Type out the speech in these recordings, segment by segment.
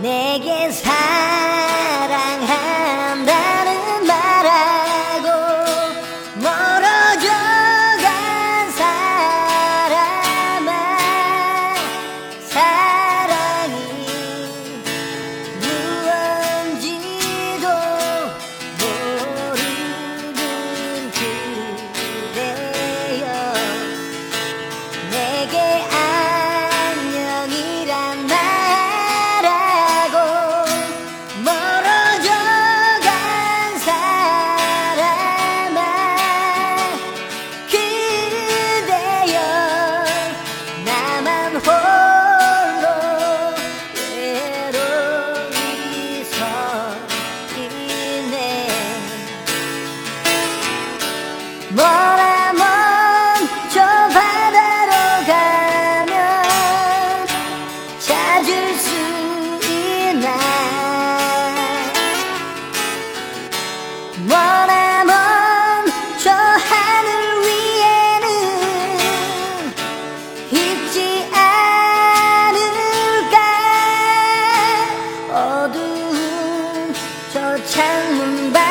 내게 사 我沉白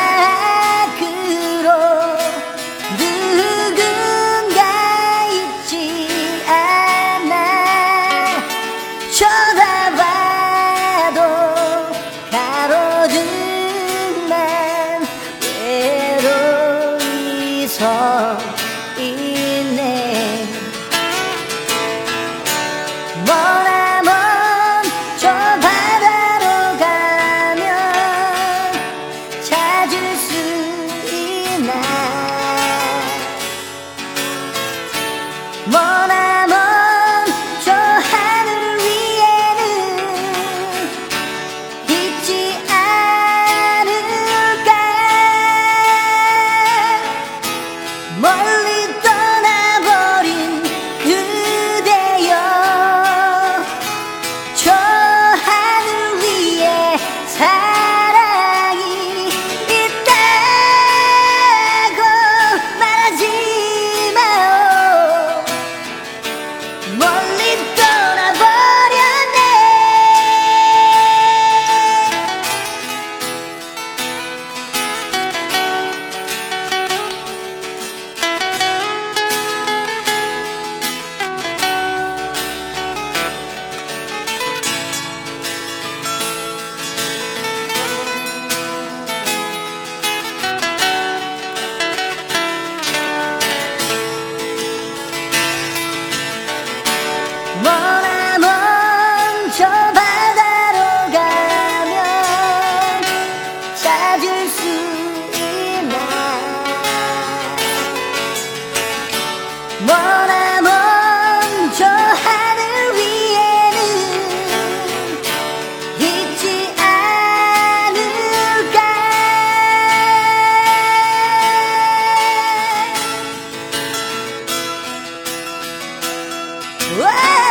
Whoa!